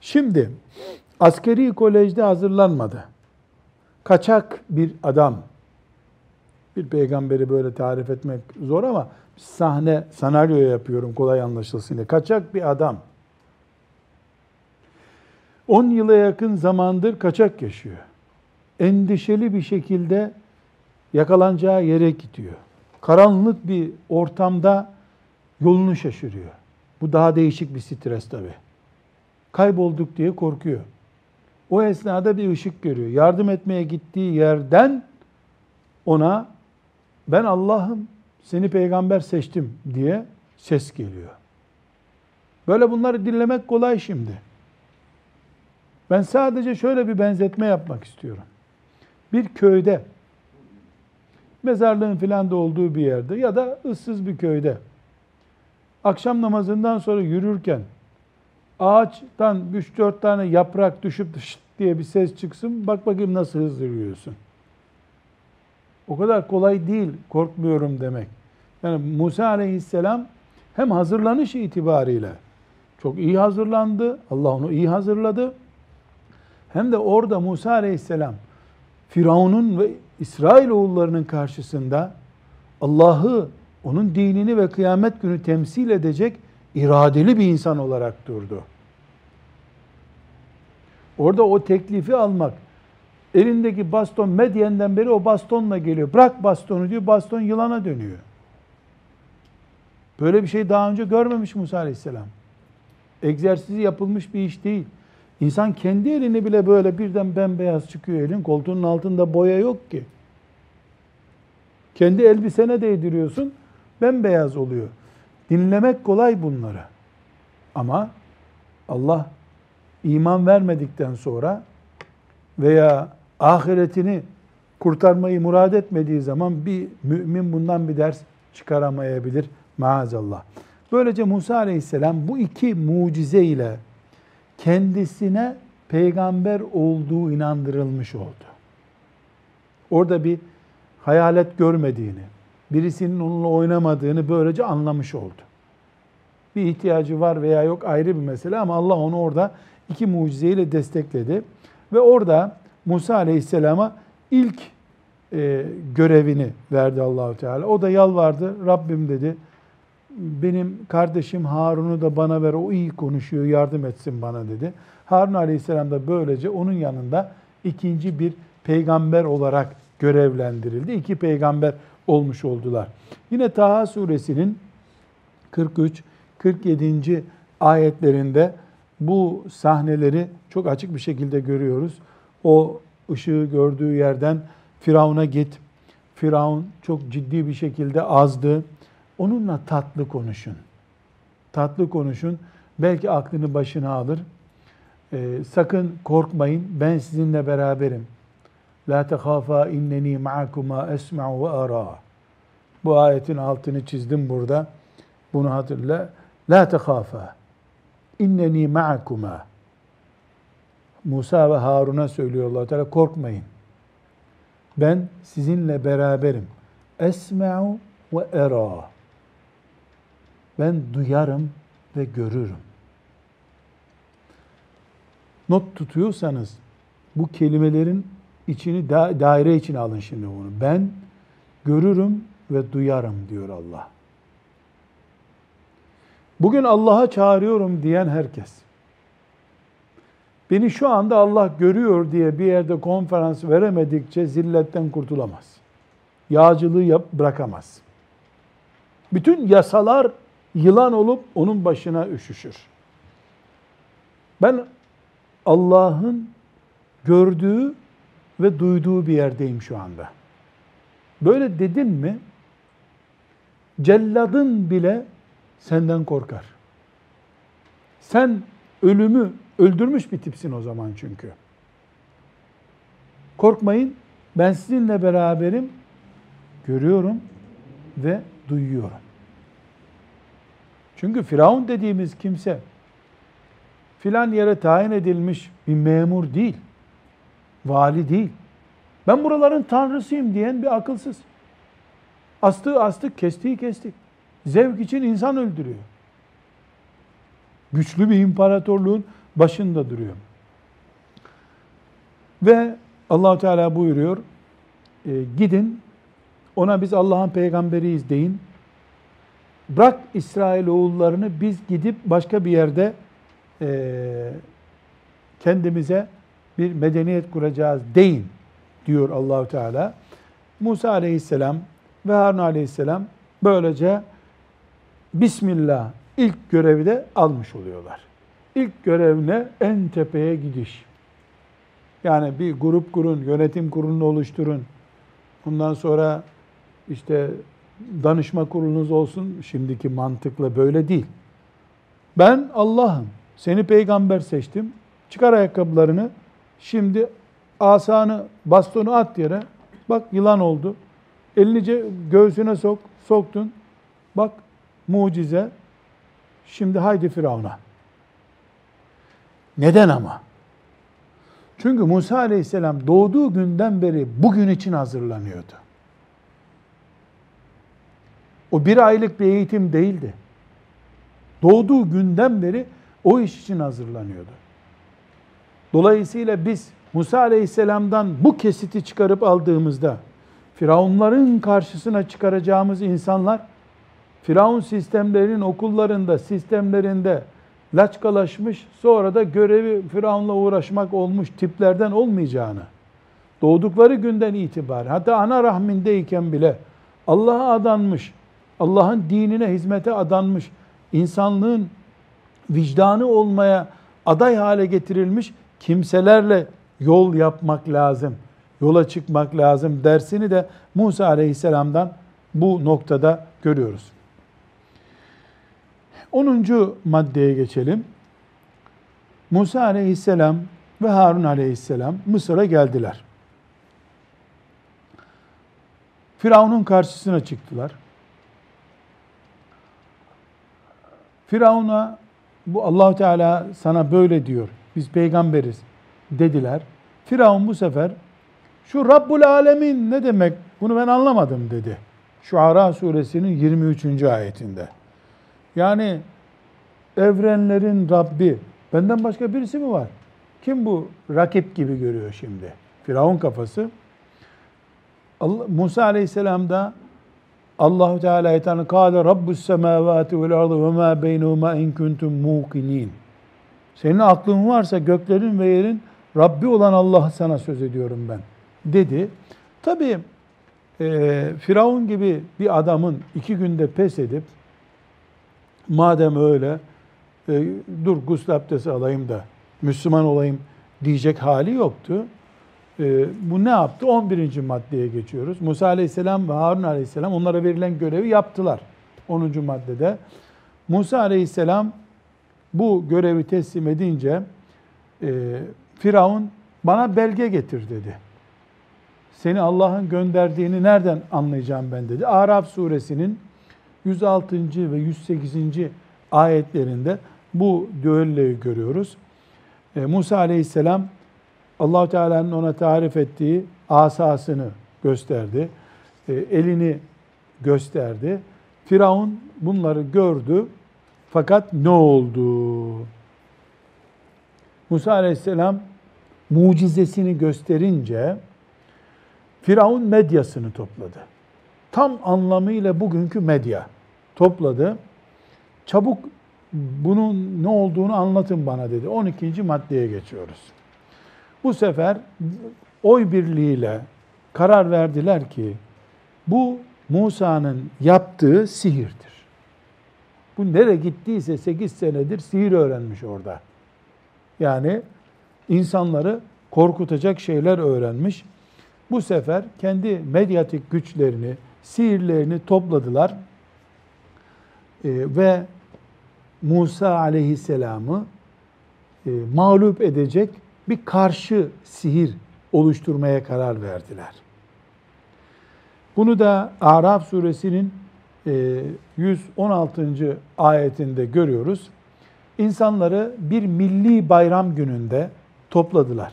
Şimdi askeri kolejde hazırlanmadı. Kaçak bir adam, bir peygamberi böyle tarif etmek zor ama sahne, senaryo yapıyorum kolay anlaşılsın diye. Kaçak bir adam. 10 yıla yakın zamandır kaçak yaşıyor. Endişeli bir şekilde yakalanacağı yere gidiyor. Karanlık bir ortamda yolunu şaşırıyor. Bu daha değişik bir stres tabi. Kaybolduk diye korkuyor. O esnada bir ışık görüyor. Yardım etmeye gittiği yerden ona ben Allah'ım seni peygamber seçtim diye ses geliyor. Böyle bunları dinlemek kolay şimdi. Ben sadece şöyle bir benzetme yapmak istiyorum. Bir köyde, mezarlığın filan da olduğu bir yerde ya da ıssız bir köyde akşam namazından sonra yürürken ağaçtan 3-4 tane yaprak düşüp şıt diye bir ses çıksın. Bak bakayım nasıl hızlı yürüyorsun. O kadar kolay değil korkmuyorum demek. Yani Musa aleyhisselam hem hazırlanış itibariyle çok iyi hazırlandı. Allah onu iyi hazırladı. Hem de orada Musa aleyhisselam Firavun'un ve İsrail oğullarının karşısında Allah'ı onun dinini ve kıyamet günü temsil edecek iradeli bir insan olarak durdu. Orada o teklifi almak, elindeki baston Medyen'den beri o bastonla geliyor. Bırak bastonu diyor, baston yılana dönüyor. Böyle bir şey daha önce görmemiş Musa Aleyhisselam. Egzersizi yapılmış bir iş değil. İnsan kendi elini bile böyle birden bembeyaz çıkıyor elin. Koltuğunun altında boya yok ki. Kendi elbisene değdiriyorsun, bembeyaz oluyor. Dinlemek kolay bunları. Ama Allah iman vermedikten sonra veya ahiretini kurtarmayı murad etmediği zaman bir mümin bundan bir ders çıkaramayabilir maazallah. Böylece Musa Aleyhisselam bu iki mucize ile kendisine peygamber olduğu inandırılmış oldu. Orada bir hayalet görmediğini, birisinin onunla oynamadığını böylece anlamış oldu. Bir ihtiyacı var veya yok ayrı bir mesele ama Allah onu orada iki mucizeyle destekledi. Ve orada Musa Aleyhisselam'a ilk e, görevini verdi Allahu Teala. O da yalvardı. Rabbim dedi benim kardeşim Harun'u da bana ver o iyi konuşuyor yardım etsin bana dedi. Harun Aleyhisselam da böylece onun yanında ikinci bir peygamber olarak görevlendirildi. İki peygamber olmuş oldular. Yine Taha suresinin 43 47. ayetlerinde bu sahneleri çok açık bir şekilde görüyoruz. O ışığı gördüğü yerden Firavun'a git. Firavun çok ciddi bir şekilde azdı. Onunla tatlı konuşun. Tatlı konuşun. Belki aklını başına alır. Ee, sakın korkmayın. Ben sizinle beraberim. La tehafa inneni ma'akuma esma'u ve ara. Bu ayetin altını çizdim burada. Bunu hatırla. La tehafa. İnneni ma'akuma. Musa ve Harun'a söylüyor allah Teala korkmayın. Ben sizinle beraberim. Esma'u ve era. Ben duyarım ve görürüm. Not tutuyorsanız bu kelimelerin içini da, daire içine alın şimdi bunu. Ben görürüm ve duyarım diyor Allah. Bugün Allah'a çağırıyorum diyen herkes, beni şu anda Allah görüyor diye bir yerde konferans veremedikçe zilletten kurtulamaz. Yağcılığı yap, bırakamaz. Bütün yasalar yılan olup onun başına üşüşür. Ben Allah'ın gördüğü ve duyduğu bir yerdeyim şu anda. Böyle dedin mi celladın bile senden korkar. Sen ölümü öldürmüş bir tipsin o zaman çünkü. Korkmayın ben sizinle beraberim görüyorum ve duyuyorum. Çünkü Firavun dediğimiz kimse filan yere tayin edilmiş bir memur değil vali değil. Ben buraların tanrısıyım diyen bir akılsız. Astığı astık, kestiği kestik. Zevk için insan öldürüyor. Güçlü bir imparatorluğun başında duruyor. Ve Allahu Teala buyuruyor, e, gidin ona biz Allah'ın peygamberiyiz deyin. Bırak İsrail oğullarını biz gidip başka bir yerde e, kendimize bir medeniyet kuracağız deyin diyor Allahu Teala. Musa Aleyhisselam ve Harun Aleyhisselam böylece Bismillah ilk görevi de almış oluyorlar. İlk görevine en tepeye gidiş. Yani bir grup kurun, yönetim kurulunu oluşturun. Bundan sonra işte danışma kurulunuz olsun. Şimdiki mantıkla böyle değil. Ben Allah'ım. Seni peygamber seçtim. Çıkar ayakkabılarını. Şimdi asanı, bastonu at yere. Bak yılan oldu. Elini göğsüne sok, soktun. Bak mucize. Şimdi haydi Firavun'a. Neden ama? Çünkü Musa Aleyhisselam doğduğu günden beri bugün için hazırlanıyordu. O bir aylık bir eğitim değildi. Doğduğu günden beri o iş için hazırlanıyordu. Dolayısıyla biz Musa Aleyhisselam'dan bu kesiti çıkarıp aldığımızda Firavunların karşısına çıkaracağımız insanlar Firavun sistemlerinin okullarında, sistemlerinde laçkalaşmış, sonra da görevi Firavun'la uğraşmak olmuş tiplerden olmayacağını, doğdukları günden itibaren, hatta ana rahmindeyken bile Allah'a adanmış, Allah'ın dinine hizmete adanmış, insanlığın vicdanı olmaya aday hale getirilmiş kimselerle yol yapmak lazım, yola çıkmak lazım dersini de Musa Aleyhisselam'dan bu noktada görüyoruz. 10. maddeye geçelim. Musa Aleyhisselam ve Harun Aleyhisselam Mısır'a geldiler. Firavun'un karşısına çıktılar. Firavun'a bu allah Teala sana böyle diyor. Biz peygamberiz dediler. Firavun bu sefer şu Rabbul Alemin ne demek bunu ben anlamadım dedi. Şu Ara suresinin 23. ayetinde. Yani evrenlerin Rabbi benden başka birisi mi var? Kim bu rakip gibi görüyor şimdi? Firavun kafası. Allah, Musa Aleyhisselam da Allahu Teala'ya tanı kâle rabbus semâvâti vel ardı ve mâ beynehumâ in kuntum muqinin. Senin aklın varsa göklerin ve yerin Rabbi olan Allah'ı sana söz ediyorum ben dedi. Tabi e, Firavun gibi bir adamın iki günde pes edip madem öyle e, dur gusül abdesti alayım da Müslüman olayım diyecek hali yoktu. E, bu ne yaptı? 11. maddeye geçiyoruz. Musa aleyhisselam ve Harun aleyhisselam onlara verilen görevi yaptılar. 10. maddede. Musa aleyhisselam bu görevi teslim edince e, Firavun bana belge getir dedi. Seni Allah'ın gönderdiğini nereden anlayacağım ben dedi. Araf suresinin 106. ve 108. ayetlerinde bu düelloyu görüyoruz. E, Musa aleyhisselam allah Teala'nın ona tarif ettiği asasını gösterdi. E, elini gösterdi. Firavun bunları gördü. Fakat ne oldu? Musa aleyhisselam mucizesini gösterince Firavun medyasını topladı. Tam anlamıyla bugünkü medya topladı. Çabuk bunun ne olduğunu anlatın bana dedi. 12. maddeye geçiyoruz. Bu sefer oy birliğiyle karar verdiler ki bu Musa'nın yaptığı sihirdir. Bu nereye gittiyse 8 senedir sihir öğrenmiş orada. Yani insanları korkutacak şeyler öğrenmiş. Bu sefer kendi medyatik güçlerini, sihirlerini topladılar ee, ve Musa aleyhisselamı e, mağlup edecek bir karşı sihir oluşturmaya karar verdiler. Bunu da Araf suresinin 116. E, ayetinde görüyoruz. İnsanları bir milli bayram gününde topladılar.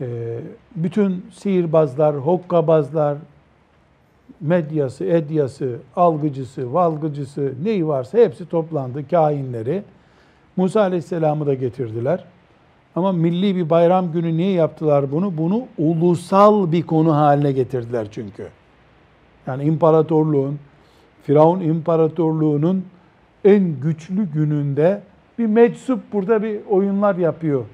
E, bütün sihirbazlar, hokkabazlar, medyası, edyası, algıcısı, valgıcısı neyi varsa hepsi toplandı, kainleri. Musa Aleyhisselam'ı da getirdiler. Ama milli bir bayram günü niye yaptılar bunu? Bunu ulusal bir konu haline getirdiler çünkü. Yani imparatorluğun, Firavun imparatorluğunun en güçlü gününde bir meczup burada bir oyunlar yapıyor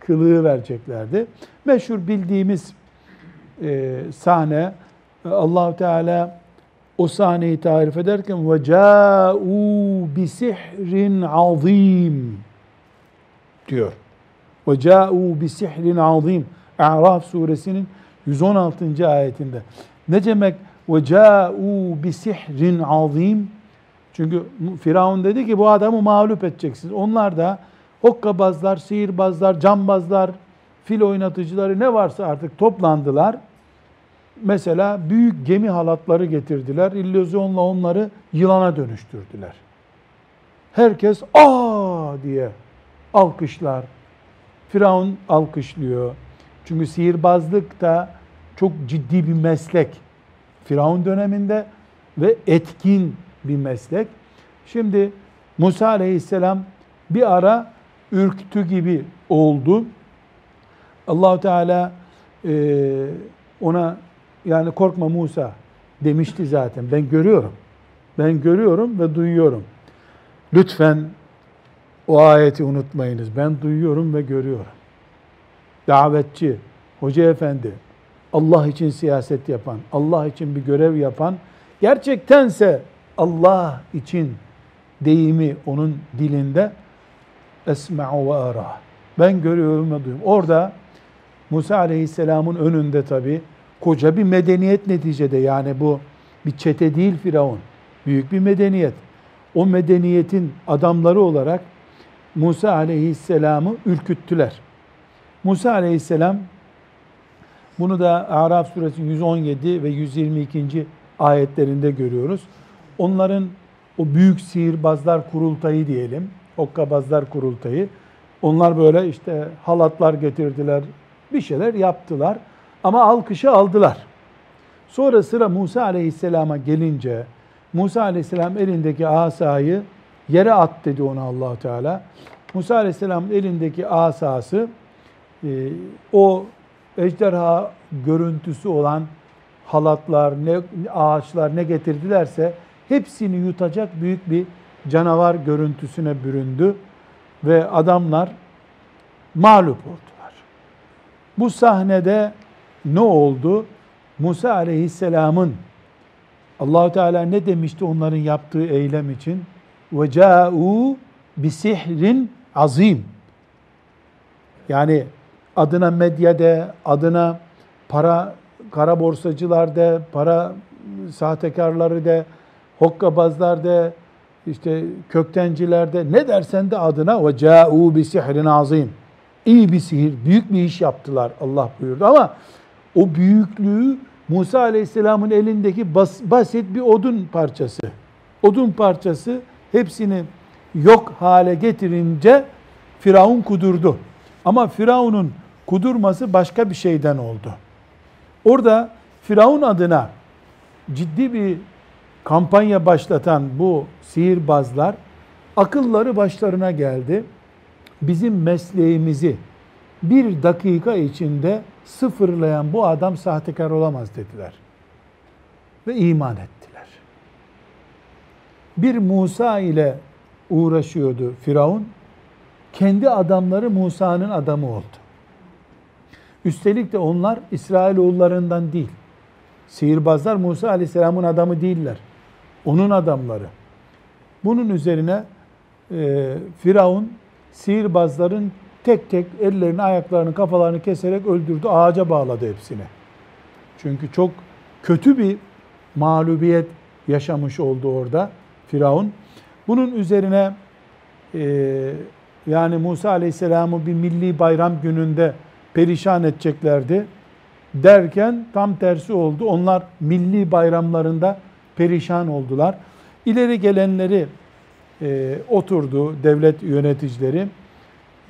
kılığı vereceklerdi. Meşhur bildiğimiz e, sahne allah Teala o sahneyi tarif ederken ve ca'u bi sihrin azim diyor. Ve ca'u bi sihrin azim. A'raf suresinin 116. ayetinde. Ne demek ve ca'u bi sihrin azim? Çünkü Firavun dedi ki bu adamı mağlup edeceksiniz. Onlar da hokkabazlar, sihirbazlar, cambazlar, fil oynatıcıları ne varsa artık toplandılar. Mesela büyük gemi halatları getirdiler. İllüzyonla onları yılana dönüştürdüler. Herkes aa diye alkışlar. Firavun alkışlıyor. Çünkü sihirbazlık da çok ciddi bir meslek. Firavun döneminde ve etkin bir meslek. Şimdi Musa aleyhisselam bir ara ürktü gibi oldu. Allahu Teala e, ona yani korkma Musa demişti zaten. Ben görüyorum. Ben görüyorum ve duyuyorum. Lütfen o ayeti unutmayınız. Ben duyuyorum ve görüyorum. Davetçi, hoca efendi, Allah için siyaset yapan, Allah için bir görev yapan, gerçektense Allah için deyimi onun dilinde esma'u ve ara. Ben görüyorum ve duyuyorum. Orada Musa Aleyhisselam'ın önünde tabi koca bir medeniyet neticede yani bu bir çete değil Firavun. Büyük bir medeniyet. O medeniyetin adamları olarak Musa Aleyhisselam'ı ürküttüler. Musa Aleyhisselam bunu da Araf suresi 117 ve 122. ayetlerinde görüyoruz. Onların o büyük sihirbazlar kurultayı diyelim, hokkabazlar kurultayı. Onlar böyle işte halatlar getirdiler, bir şeyler yaptılar ama alkışı aldılar. Sonra sıra Musa Aleyhisselam'a gelince Musa Aleyhisselam elindeki asayı yere at dedi ona allah Teala. Musa Aleyhisselam'ın elindeki asası e, o ejderha görüntüsü olan halatlar, ne ağaçlar ne getirdilerse hepsini yutacak büyük bir canavar görüntüsüne büründü ve adamlar mağlup oldular. Bu sahnede ne oldu? Musa aleyhisselamın Allahu Teala ne demişti onların yaptığı eylem için? Ve ca'u bi sihrin azim. Yani adına medyada, adına para kara borsacılar de, para sahtekarları de, hokkabazlar de, işte köktenciler de ne dersen de adına ve ca'u bi sihrin azim. İyi bir sihir, büyük bir iş yaptılar Allah buyurdu ama o büyüklüğü Musa Aleyhisselam'ın elindeki bas, basit bir odun parçası. Odun parçası hepsini yok hale getirince Firavun kudurdu. Ama Firavun'un kudurması başka bir şeyden oldu. Orada Firavun adına ciddi bir kampanya başlatan bu sihirbazlar akılları başlarına geldi. Bizim mesleğimizi bir dakika içinde sıfırlayan bu adam sahtekar olamaz dediler. Ve iman ettiler. Bir Musa ile uğraşıyordu Firavun. Kendi adamları Musa'nın adamı oldu. Üstelik de onlar İsrailoğullarından değil. Sihirbazlar Musa Aleyhisselam'ın adamı değiller. Onun adamları. Bunun üzerine e, Firavun sihirbazların tek tek ellerini, ayaklarını, kafalarını keserek öldürdü. Ağaca bağladı hepsini. Çünkü çok kötü bir mağlubiyet yaşamış oldu orada Firavun. Bunun üzerine e, yani Musa Aleyhisselam'ı bir milli bayram gününde perişan edeceklerdi derken tam tersi oldu. Onlar milli bayramlarında perişan oldular. İleri gelenleri e, oturdu devlet yöneticileri.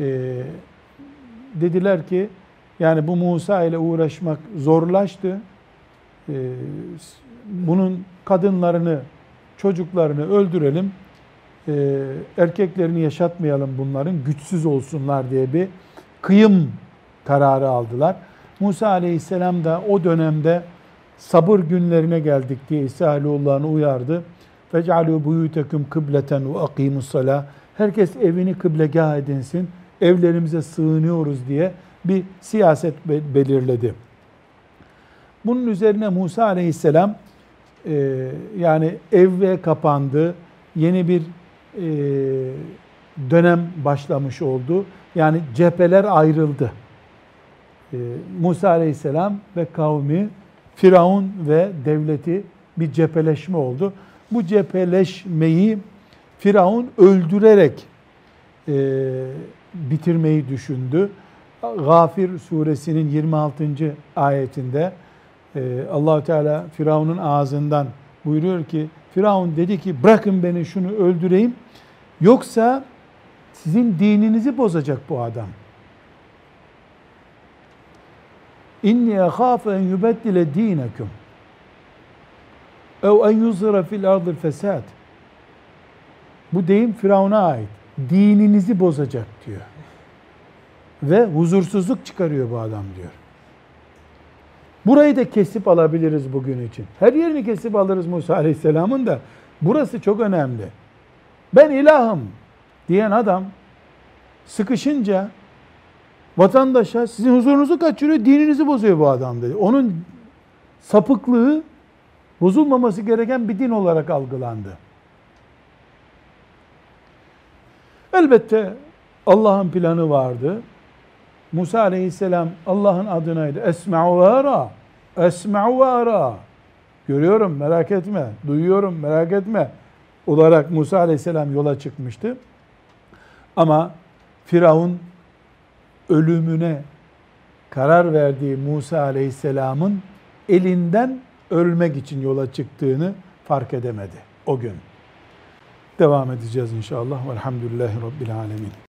E, dediler ki yani bu Musa ile uğraşmak zorlaştı. E, bunun kadınlarını, çocuklarını öldürelim. E, erkeklerini yaşatmayalım bunların, güçsüz olsunlar diye bir kıyım kararı aldılar. Musa aleyhisselam da o dönemde sabır günlerine geldik diye İsa Aleyhullah'ını uyardı. Fec'alû buyutekum kıbleten ve akimus Herkes evini kıblegah edinsin. Evlerimize sığınıyoruz diye bir siyaset belirledi. Bunun üzerine Musa aleyhisselam e, yani evve kapandı. Yeni bir e, dönem başlamış oldu. Yani cepheler ayrıldı. E, Musa aleyhisselam ve kavmi, Firavun ve devleti bir cepheleşme oldu. Bu cepheleşmeyi Firavun öldürerek e, bitirmeyi düşündü. Gafir suresinin 26. ayetinde e, Allahu Teala Firavun'un ağzından buyuruyor ki Firavun dedi ki bırakın beni şunu öldüreyim yoksa sizin dininizi bozacak bu adam. İnni ehâfe en yubeddile dînekum ev en yuzhira fil ardil fesad. Bu deyim Firavun'a ait. Dininizi bozacak diyor. Ve huzursuzluk çıkarıyor bu adam diyor. Burayı da kesip alabiliriz bugün için. Her yerini kesip alırız Musa Aleyhisselam'ın da Burası çok önemli. Ben ilahım diyen adam sıkışınca vatandaşa sizin huzurunuzu kaçırıyor, dininizi bozuyor bu adam dedi. Onun sapıklığı bozulmaması gereken bir din olarak algılandı. Elbette Allah'ın planı vardı. Musa aleyhisselam Allah'ın adınaydı. Esma'u ve ara. Esma'u ve ara. Görüyorum merak etme. Duyuyorum merak etme. Olarak Musa aleyhisselam yola çıkmıştı. Ama Firavun ölümüne karar verdiği Musa aleyhisselamın elinden ölmek için yola çıktığını fark edemedi o gün. Devam edeceğiz inşallah. Velhamdülillahi Rabbil Alemin.